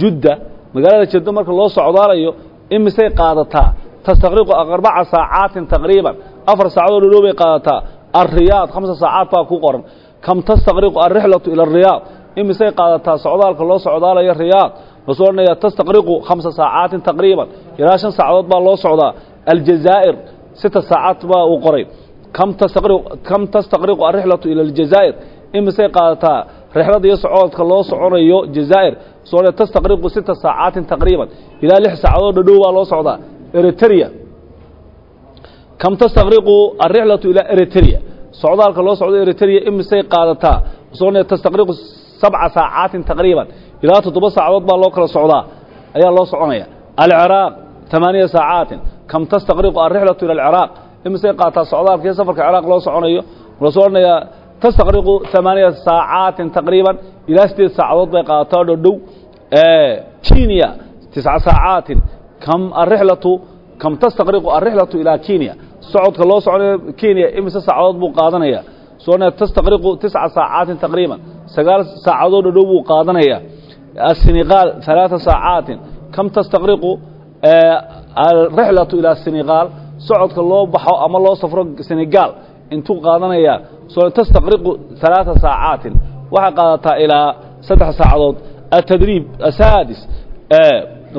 judda magaalada jaddo marka loo socdaalayo imisay qaadataa tastaqriqu arbaca saacaatin taqriiban afar saacadood dhodhow bay qaadataa alriyaad khamsa saacaad baa ku qoran kam tastaqriqu alrixlatu ila ariyaad imisay qaadataa socdaalka loo socdaalayo riyaad masuu odhanaya tastaqriqu khamsa saacaatin ilaa shan saacadood baa loo socdaa aljazaa'ir sita saacaad baa uu qoray kam tastaqriqu alrixlatu ila aljazaa'ir imisay qaadataa rixlada iyo socodka loo soconayo jazaa'ir soo tastaqriqu sita saacaatin taqriiban. Ilaa lix saacadood dhodhow baa loo socdaa. Eritrea. Kam tastaqriqu alrixlatu ilaa eritrea. Socdaalka loo socdo eritrea imisay qaadataa soo tastaqriqu sabca saacaatin taqriiban. Ilaa toddoba saacadood baa loo kala socdaa. Ayaa loo soconaya. Alciraaq ثamaaniya saacaatin kam tastaqriqu alrixlatu ila alciraaq imisay qaadataa socdaalka iyo safarka ciraaq loo soconayo lasoo odhanayaa tastaqriqu ثamaaniya saacaatin taqriiban ilaa sideed saacadood bay qaadataa dhodhow kenya tisca saacaatin kam arixlatu kam tastaqriqu alrixlatu ilaa kenya socodka loo soconayo kenya imise saacadood buu qaadanaya soo tastaqriqu tisca saacaatin taqriiban sagaal saacadood dhodhow buu qaadanaya asenegaal ثalaثa saacaatin kam tastaqriqu alrixlatu ilaa senegaal socodka loo baxo ama loo safro senegaal intuu qaadanaya soo tastaqriqu ثalaثa saacaatin waxay qaadataa ilaa saddex saacadood. Atadriib asaadis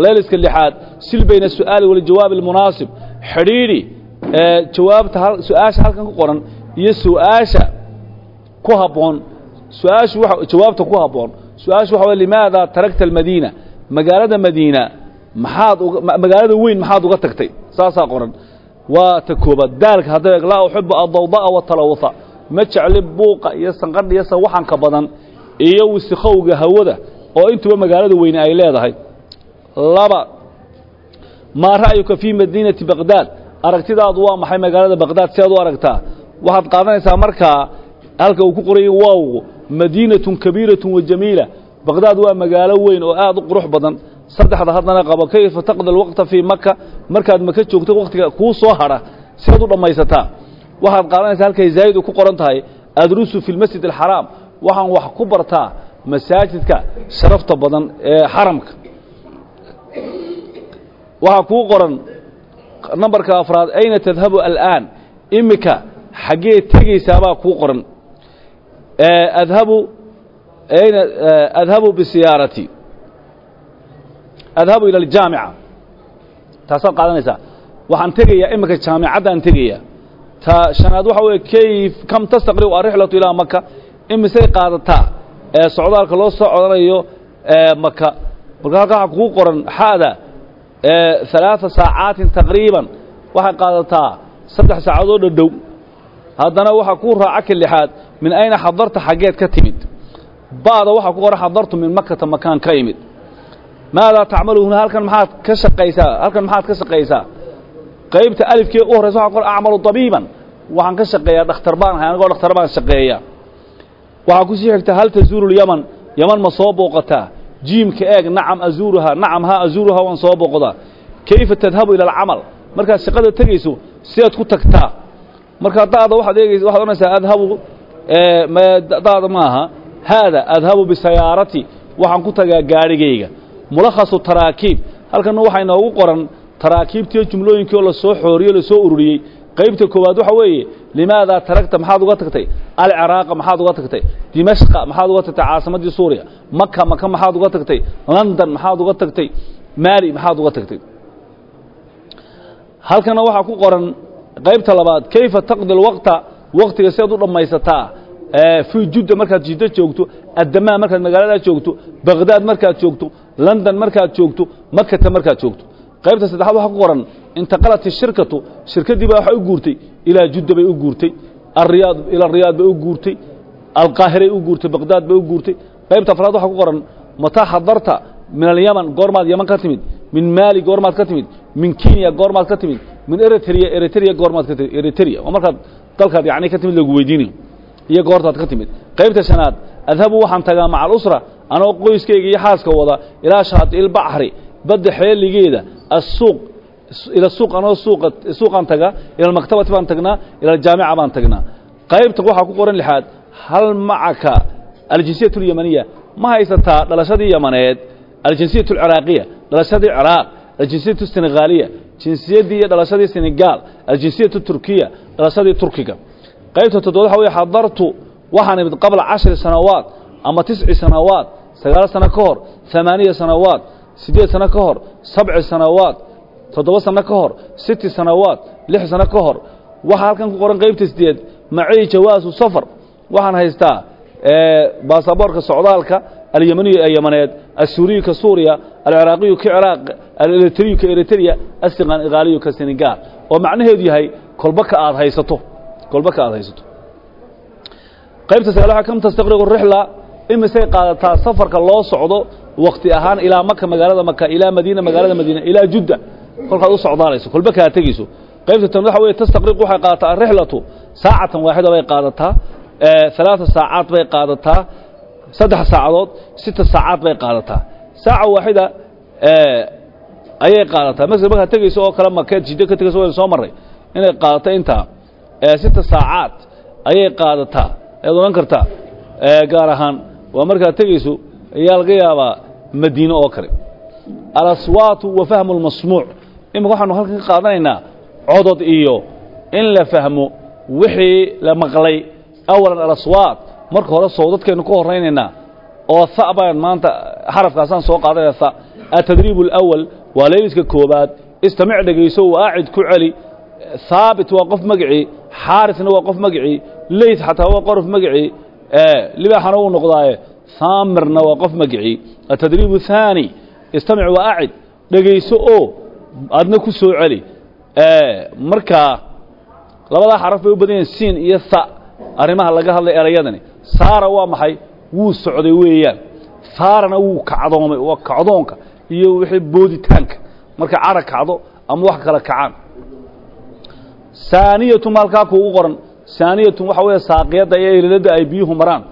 layliska lixaad sil bayna su'aali waljawaabi almunaasib. Xidhiidhi jawaabta su'aasha halkan ku qoran iyo su'aasha ku habboon. Su'aashu jawaabta ku habboon. Su'aashu waxa way limaada taragta almadiina? Magaalada madiina maxaad magaalada weyn maxaad uga tagtay? Saasaa qoran waa ta koobaad. Daalka hadda laa uxibu adawda'a watalawuha ma jecli buuqa iyo sanqadha iyo sawaxanka badan iyo wisikhowga hawada oo intuba magaalada weyne ay leedahay. Laba maa ra'yuka fii madiinati baqdaad aragtidaadu waa maxay magaalada baqdaad si aad u aragtaa? Waxaad qaadanaysaa markaa halka uu ku qorayay waawgu madiinatun kabiiratun wa jamiila. Baqdaad waa magaalo weyn oo aad u qurux badan saddexda haddana qabo kayfa taqdi alwaqta fii maka markaad maka joogto wakhtiga kuu soo hadha si aad u dhammaysataa waxaad qaadanaysaa halkay zaa'idu ku qoran tahay adrusu fi lmasjid alxaraam waxaan wax ku bartaa masaajidka sharafta badan ee xaramka. Waxaa kuu qoran nambarka afraad ayna tadhabu al'aan? Imika xaggee tegaysaabaa kuu qoran. Adhabu ayna adhabu bisiyaarati adhabu ila aljaamica taasaad qaadanaysaa waxaan tegayaa iminka jaamicaddaaan tegayaa. Ta shanaad waxa weeye kayf kam tastaqribu arrixlatu ilaa maka imisay qaadataa? Ee socdaalka loo soo ee maka marka halkaa qoran xa'da halaaa saacaatin taqriiban. Waxay qaadataa saddex saacadooo dhadhow haddana waxaa kuu raaca ka min ayna xadarta xaggeed ka timid. Ba'da waxaa ku qoran xadartu min makata makaan ka imid maadaa tacmalu huna halkan maxaad ka shaqaysaa halkan maxaad ka shaqaysaa qaybta alifkee u horraysa waxa ku qoran acmalu طabiiban waxaan ka shaqeeyaa dhakhtar baan ahay anigoo dhakhtar baan shaqeeya waxaa ku sii xigta hal tazuuru lyaman yaman ma soo booqataa jiimka eeg nacam azuuruhaa nacam haa azuuruhaa waan soo boqdaa kayfa tadhabu ila alcamal markaad shaqada tegayso sidaad ku tagtaa markaa daada waxaad eegaysa waxaad odhanaysaa adhabu daada maaha haada adhabu bisayaarati waxaan ku tagaa gaadhigayga mulakhasu taraakiib halkanna waxaa inoogu qoran taraakiibtiiyo jumlooyinkii oo la soo xooriyo la soo ururiyey. Qaybta koowaad waxa weeye limaadaa taragta maxaad uga tagtay? Alciraaqa maxaad uga tagtay? Dimashqa maxaad uga tagtay? Caasimaddii suuriya. Maka maka maxaad uga tagtay? London maxaad uga tagtay? Maali maxaad uga tagtay? Halkana waxaa ku qoran qaybta labaad kayfa taqdi lwaqta waqtiga siaad u dhammaysataa fii judda markaad jiddo joogto addamaa markaad magaaladaa joogto bagdaad markaad joogto london markaad joogto makata markaad joogto. Qaybta saddexaad waxaa ku qoran intaqalat ishirkatu shirkaddii baa waxay u guurtay ilaa judda bay u guurtay ariyaad ila riyaad bay u guurtay alqaahiray u guurtay bagdaad bay u guurtay. Qaybta afraad waxaa ku qoran mataa xadarta min alyaman goormaad yaman ka timid min maali goormaad ka timid min kenya goormaad ka timid min eritrea eritrea goormaad ka timid eritrea waa markaad dalkaad yacni ka timid lagu weydiinayo iyo goortaad ka timid qaybta shanaad adhabu waxaan tagaa maca alusra anoo qoyskayga iyo xaaska wada ilaa shaati ilbaxri badda xeeligeeda الsuuq ila suuq anoo suuqa suuqaan tagaa ila almaktabati baan tagnaa ila aljaamica baan tagnaa qaybta waxaa ku qoran lixaad hal macaka aljinsiyat اlyamaniya ma haysataa dhalashadii yamaneed aljinsiyat اlciraaqiya dhalashadii ciraaq aljinsiyat الsenegaaliya jinsiyaddii iyo dhalashadii senegaal aljinsiyat turkiya dhalashadii turkiga qaybta toddobaad waxa weye xadartu waxaan imid qabla cashri sanawaat ama tisci sanawaat sagaal sano ka hor amaaniya sanawaat siddeed sano ka hor sabci sanawaat toddoba sano ka hor siti sanawaat lix sano ka hor. Waxaa halkan ku qoran qaybta sideed macii jawaasu safar. Waxaan haystaa baasaboorka socdaalka alyamaniyu ee yamaneed assuuriyu ka suuriya alciraaqiyu ka ciraaq aleritriyu ka eritrea asiqaaliyu ka senegaal. Oo macnaheedu yahay kolba ka aad haysato kolba ka aad haysato qaybta sagaal waxaa kam tastaqriqu rixla? Imisay qaadataa safarka loo socdo wakti ahaan ilaa maka magaalada maka ilaa madiina magaalada madiina ilaa judda? Kolkaad u socdaalayso kolba kaa tegeyso qaybta tan waxa weeye tastaqriqu waxay qaadataa arixlatu saacatan waaxida bay qaadataa alaaa saacaad bay qaadataa saddex saacadood sita saacaad bay qaadataa. Saaca waaxida ayay qaadataa. Masel markaad tegeyso oo kale makeed jiddo ka tegeyso waynu soo marray. Inay qaadato intaa sita saacaad ayay qaadataa ayaad odhan kartaa gaar ahaan waa markaad tegayso ayaa laga yaabaa madiine oo kale. Alaswaatu wa fahmu اlmasmuuc imika waxaanu halkan ka qaadanaynaa codod iyo in la fahmo wixii la maqlay awalan alaswaat. Marka hore sowdadkaynu ka horaynaynaa oo ha baan maanta xarafkaasaan soo qaadanaya ha atadriib اlawal waa leeliska koobaad istamic dhegayso waacid ku celi. Haabit waa qof magacii xaarisna waa qof magacii lays xataa waa qorof magacii libaaxana wuu noqdaaye. Saamirna waa qof magacii atadriib haani istamic waa acid dhegayso oo aadna ku soo celi. Markaa labadaa xaraf bay u badan siin iyo sa arrimaha laga hadlay erayadani. Saara waa maxay? Wuu socday weeyaan. Saarana wuu kacdoomay waa kacdoonka iyo wixii booditaanka. Marka cara kacdo ama wax kala kacaan saaniyatun ma halkaa kuugu qoran. Saaniyatun waxa weeye saaqiyadda iyo ililada ay biyuhu maraan.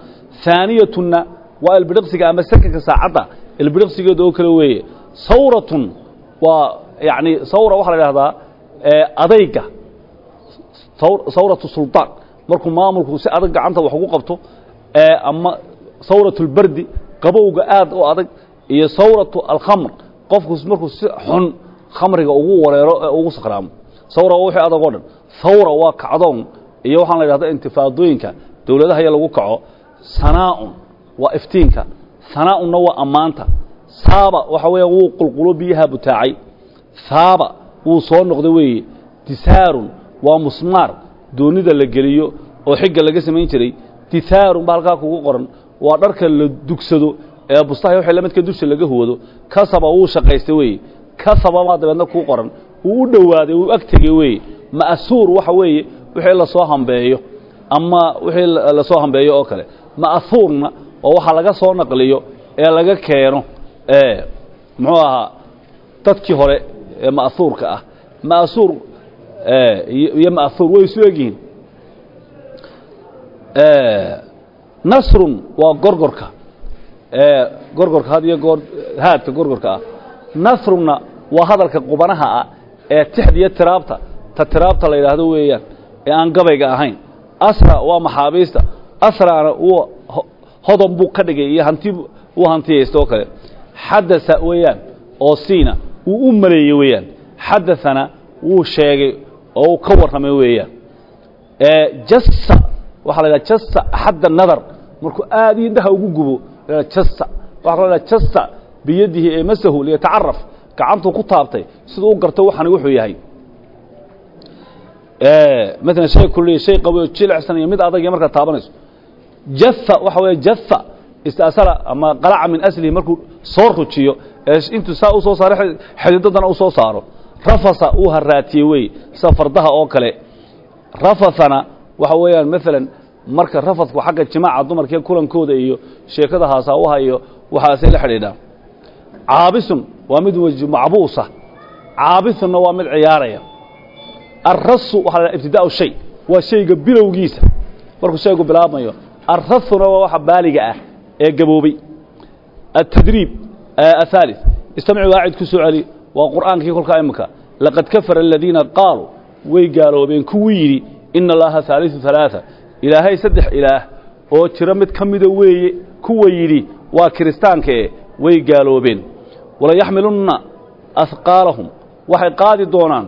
Haaniyatunna waa ilbidhiqsiga ama sakanka saacadda. Ilbidhiqsigeeda oo kale weeye. Sawratun waa yacni sawra waxaa la idhahdaa adayga. Sawratu suldaan markuu maamulku si adag gacanta wax ugu qabto ama sawratu اlbardi qabowga aad u adag iyo sawratu alkhamr. Qofku markuu si xun khamriga ugu wareero ee ugu sakraamo sawra waa wixii adag oo dhan. Hawra waa kacdoon iyo waxaan la idhahda intifaadooyinka dowladaha iyo lagu kaco. Sanaaun waa iftiinka. Sanaaunna waa ammaanta. Saaba waxa weeya wuu qulqulo biyaha butaacay. Haaba wuu soo noqday weeye. Disaarun waa musmaar. Doonida la geliyo oo xigga laga samayn jiray. Dithaarun ba halkaa kugu qoran. Waa dharka la dugsado ee bustaha wixii la midka dusha laga huwado kasaba wuu shaqaystay weeye. Kasaba maa dabeedna kuu qoran wuu u dhowaaday wuu ag tegey weeye ma'suur waxa weeye wixii la soo hambeeyo. Ama wixii la soo hambeeyo oo kale. Ma'huurna oo waxa laga soo naqliyo ee laga keeno ee muxuu ahaa dadkii hore ee ma'huurka ah. Ma'suur iyo ma'huur way isu egyihiin. Nasrun waa gorgorka. Gorgorka had iyo goor haadka gorgorka ah. Nasruna waa hadalka qubanaha ah ee tixda iyo tiraabta ta tiraabta la yidhaahdo weeyaan ee aan gabayga ahayn. Asra waa maxaabiista. Asrana uu hodon buu ka dhigay iyo hanti uu hantiyaysta oo kale. Xadasa weeyaan oo siina wuu u maleeyey weeyaan. Xadaثana wuu sheegay oo uu ka warramay weeyaan. Jasa waxaa la yidhaha jasa axadda nadar. Markuu aad iyo indhaha ugu gubo jasa waxaa la yidhaha jasa biyadihi ee masahu liyatacaraf gacantuu ku taabtay siduu u garto waxani wuxuu yahay. Maalan shay kulliya shay qawi oo jilicsan iyo mid adag iyo markaad taabanayso. Jatha waxa weeye jatha istaasala ama qalaca min aslihi markuu soo rujiyo ee intuu saa u soo saaro xididadana u soo saaro. Rafasa uu haraatiyey wey sida fardaha oo kale. Rafathana waxa weeyaan maalan marka rafadku xagga jimaaca dumarkee kulankooda iyo sheekada haasaawaha iyo waxaasay la xidhiidhaan caabisun waa mid wj macbuusa caabisunna waa mid ciyaaraya alrasu waxa la ibtidaau shay waa shayga bilowgiisa markuu shaygu bilaabmayo alrasuna waa waxa baaliga ah ee gaboobay التdريب الثالث استمع واacid ku soo celi waa qur'aankii kolkaa imika لaqad kafara الذiina qaaluu way gaaloobeen kuwii yidhi ina اllaha ثaaliثu ثaلaaثa ilaahay saddex ilaah oo jiro mid ka mida weeye kuwa yidhi waa kiristaanka e way gaaloobeen walayaxmilunna ahqaalahum waxay qaadi doonaan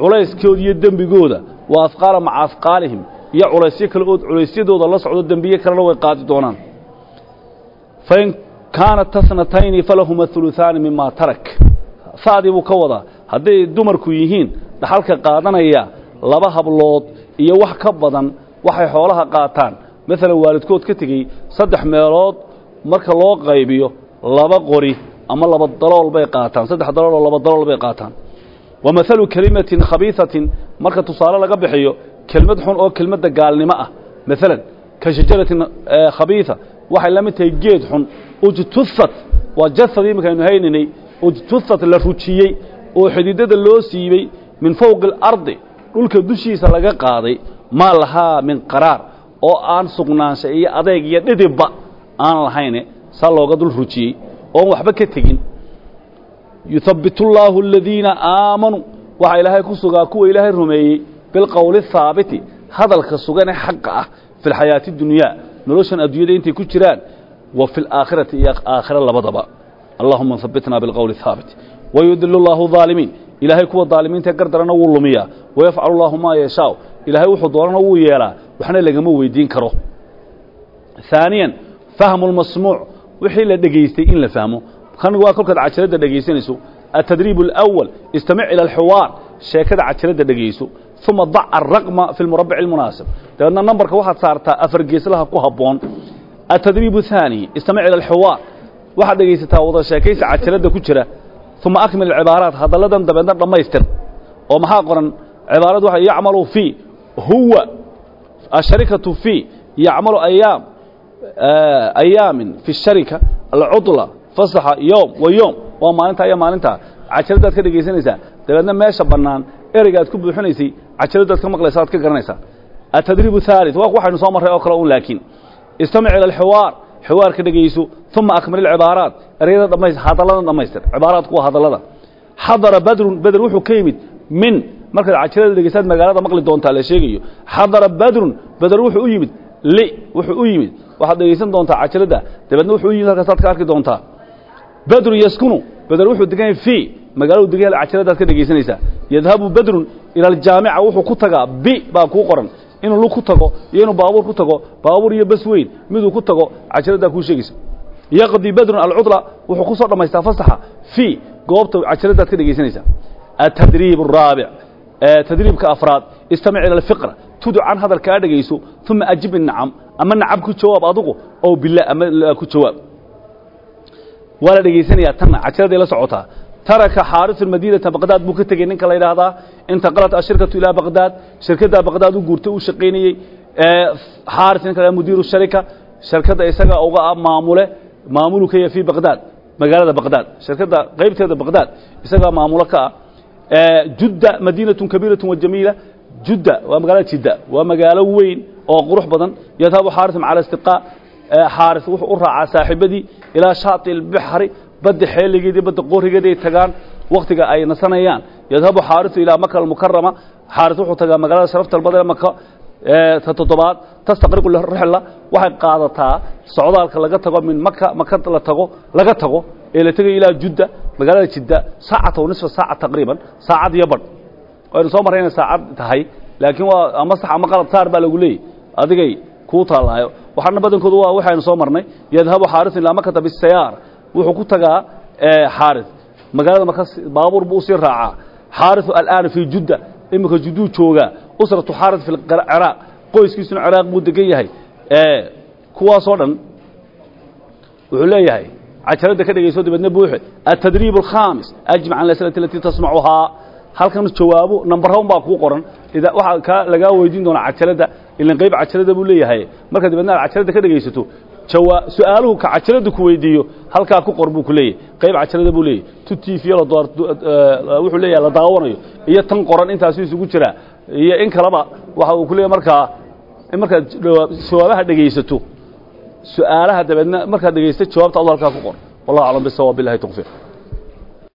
culayskooda iyo dembigooda wa ahqaala maca ahqaalihim iyo culaysyo kale oo culaysyadooda la socdo dembiye kalena way qaadi doonaan. Fain kaanat tasnatayni falahuma uluثaani mima tarak. Saadii buu ka wadaa. Hadday dumarku yihiin dhaxalka qaadanaya laba hablood iyo wax ka badan waxay xoolaha qaataan. Maalan waalidkood ka tegey saddex meelood marka loo qaybiyo laba qori ama laba dalool bay qaataan. Saddex dalool oo laba dalool bay qaataan. Wa maalu kelimatin khabiisatin marka tusaale laga bixiyo kelmad xun oo kelmadda gaalnimo ah. Maalan ka shajaratin khabiisa waxay la mid tahay geed xun. Ujtuhat waa jasadii iminkaaynu haynaynay ujtuhat la rujiyey oo xididada loo siibey min fowqi dhulka dushiisa laga qaaday. Maa lahaa min qaraar oo aan sugnaansha iyo adeeg iyo dhidibba aan lahayne saa looga dul rujiyey oon waxba ka tegin yuhabbit اllaahu aladiina aamanuu waxaa ilaahay ku sugaa kuwa ilaahay rumeeyey bilqowli الhaabiti hadalka sugan ee xaqa ah fi اlxayaati اdunyaa noloshan adduunyada intay ku jiraan wa fi اlaakhirati iyo aakhira labadaba allahuma habitna bilqowli الhaabit wayudil اllahu ظaalimiin ilaahay kuwa daalimiinta gardarana wuu lumiyaa wayafcal اllahu maa yashaa ilaahay wuxuu doonana wuu yeelaa waxna lagama weydiin karo ثaaniya fahmu اlmasmuuc wixii la dhegaystay in la fahmo kan waa kolkaad cajaradda dhegaysanayso التdريب الأول استمع إلى الحوار sheekada cajaradda dhegayso ثuma ضع الرقمa في المربع المنaaسب dabeedna نمبرka waxaad saartaa afar geeslaha ku haboon التdريب الثاني استمع إلى الحوار waxaad dhegaysataa wada sheekaysa cajaradda ku jira ثuma أكمل العباaراaت hadaladan dabeedna dhammaystir oo maxaa qoran عباarad wa يعمل في huوa الشharكaة في يعمل أياam ayaamin fi sharika alcudla fasaxa yoom wa yoom waa maalintaa iyo maalintaa cajaladaad ka dhegaysanaysaa dabeedna meesha bannaan ereygaad ku buuxinaysay cajaladaad ka maqlaysa aad ka garanaysaa atadriib thalith waa waxaynu soo marray oo kale un laakiin istamic ila alxiwaar xiwaarka dhegayso uma akmil alcibaaraat ereyada dhamaystir hadallada dhamaystir cibaaraadku waa hadallada xadara badrun bader wuxuu ka yimid min markaad cajalada dhegaysaad magaalada maqli doontaa la sheegayo xadara badrun bader wuxuu u yimid li wuxuu u yimid. Waxaad dhegaysan doontaa cajaladda dabeedna wuxuu u yimid halkaasaad ka arki doontaa. Badru yaskunu. Beder wuxuu degan yahay fii magaaladu degan yahay cajaladaad ka dhegaysanaysaa. Yadhabu badrun ila aljaamica wuxuu ku tagaa bi baa kuu qoran. Inuu lug ku tago iyo inuu baabuur ku tago baabuur iyo bas weyn miduu ku tago cajaladdaa kuu sheegaysa. Yaqdi badrun alcudla wuxuu ku soo dhammaystaa fasaxa fii goobta cajaladaad ka dhegaysanaysaa. Atadriib الraabic tadriibka afraad istamic ila alfiqra tuducan hadalkaa dhegayso uma ajib nacam. Ama nacab ku jawaab adugu oo bila ama ku jawaab. Waa la dhegaysanayaa tanna cajaladay la socotaa. Taraka xaarisu madiinata baqdaad buu ka tegey ninka la yidhaahdaa intaqalat ashirkatu ilaa baqdaad shirkaddaa baqdaad u guurtay uu shaqaynayey xaaris ninka mudiiru sharika shirkadda isaga uga maamule maamulu ka yahay fii baqdaad magaalada baqdaad shirkadda qaybteeda baqdaad isagaa maamulo ka ah. Judda madiinatun kabiiratun wa jamiila judda waa magaalada jidda waa magaalo weyn oo qurux badan. Yadhabu xaarisun cala istiqaa xaaris wuxuu u raacaa saaxiibadii ilaa shaati اlbixri badda xeeligeedii badda qorigeedii ay tagaan wakhtiga ay nasanayaan. Yadhabu xaariثu ilaa maka almukarama xaaris wuxuu tagaa magaalada sharafta badan ee maka ta toddobaad tastaqriqu rixla waxay qaadataa socdaalka laga tago min maka maka la tago laga tago ee la tegayo ilaa judda magaalada jidda saacata nisfa saaca taqriiban saacad iyo badh waynu soo marray inay saacad tahay laakiin waa ama sax ama qalab saar baa lagu leeyay adigay kuu taallaayo waxaana badankoodu waa waxaynu soo marnay yadhabu xaarisun ilaa makata bisayaar wuxuu ku tagaa xaaris. Magaalada maka baabuur buu u sii raacaa. Xaarisu al'aana fii judda iminka judduu joogaa. Usratu xaaris fi ciraaq. Qoyskiisuna ciraaq buu degan yahay. Kuwaasoo dhan wuxuu leeyahay cajaradda ka dhegayso dabeedna buuxe atadriib alkhaamis ajmac an aslati alatii tasmacuhaa halkan jawaabo nambarraun baa kuu qoran. Waxaa kaa lagaa weydiin doonaa cajaradda ilan qayb cajaradda buu leeyahay. Marka dabeedna aad cajaradda ka dhegaysato su'aaluhu ka cajaradda ku weydiiyo halkaa ku qor buu ku leeyahay. Qayb cajaradda buu leeyahay. Tu la door wuxuu leeyahay la daawanayo. Iyo tan qoran intaasu isugu jiraa iyo in kaleba waxa uu ku leeyahay markaa markaad jawaabaha dhegaysato su'aalaha dabeedna markaad dhegaysta jawaabta adu halkaa ku qor. Wallahu aclam bisawaab billahi tawfiiq